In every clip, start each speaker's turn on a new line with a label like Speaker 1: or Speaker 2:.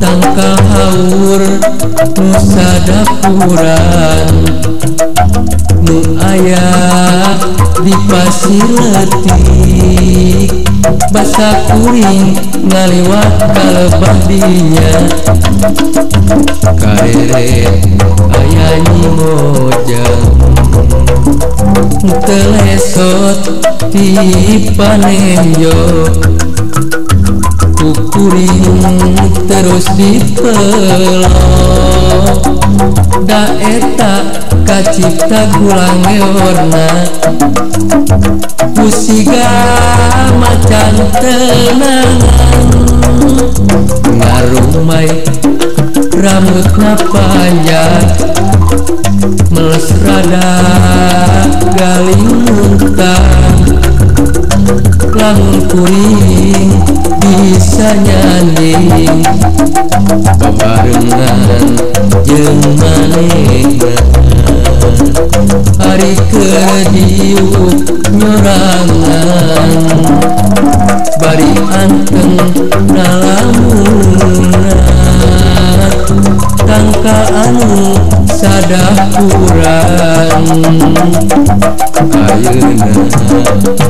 Speaker 1: tangka haur ada nu ayah dipasiati bahasa kuring ngaliwat kalebahnya karet aya mojang. Telesot di panenjok kuring terus dipelok daeta kacipta gulang warna musiga macan tenang. Ngarumai rambutnya panjang meles rada galing muntang lang kuring bisa nyanyi barengan jeung manehna hari kediuk nyorangan. Bari anteng nalamunan tangka anu sadah kurang ayeuna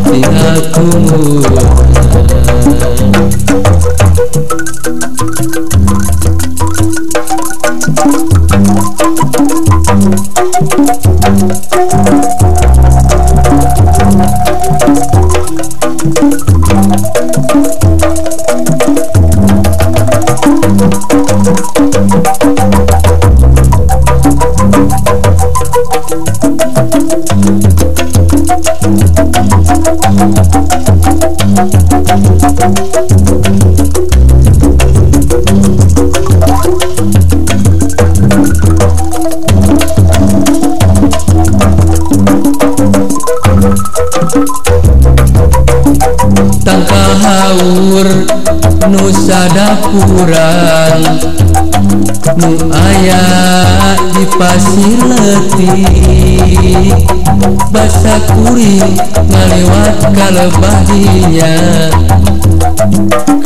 Speaker 1: tinggal tunggu Tangkaur haur Nu aya di pasir letih. Basa kuring ngalewat kalebahinya.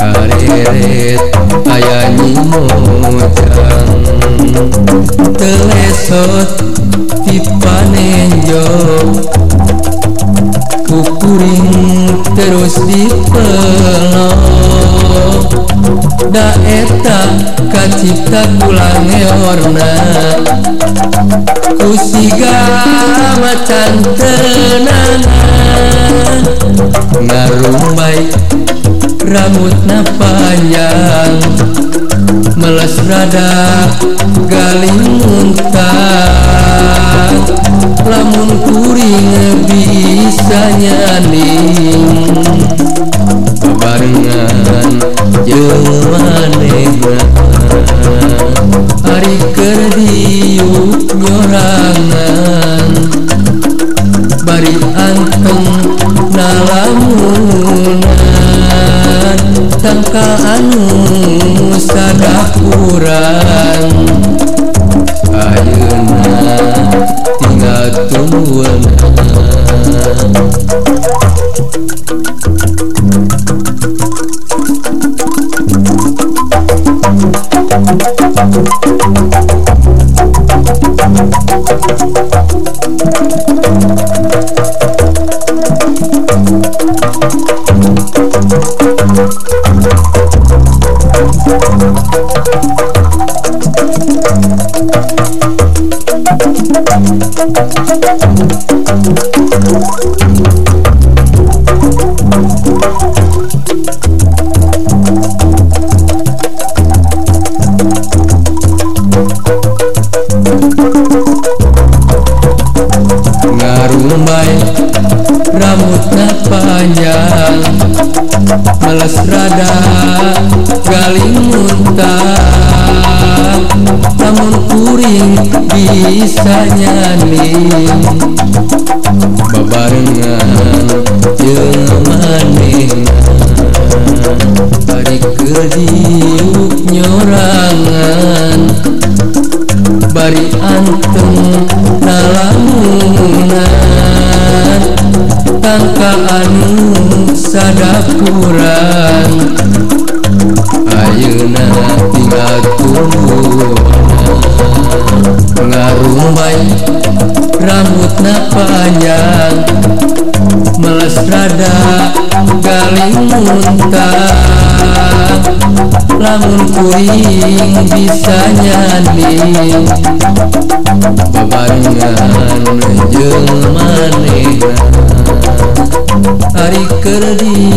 Speaker 1: Kareret aya nyimojang Telesot pipanenjok daeta kacipta pulange warna kusiga macan tenangan ngarumbai rambutna panjang. Meles rada galing muntah. Lamun kuring bisa nyani. bí o gbọ́ra. Thank you. malas rada galing muntah. Namun kuring bisa nyanyi babarengan jeung maning. Bari kerdiuk nyorangan. Bari anteng nalamunan tangkaan sadap kurang. Ayeuna tinggal tunggu Ngarumbay rambutna panjang. Meles rada galing muntah. Lamun kuing bisa nyanyi Bebaringan jeng manehna. कर दी।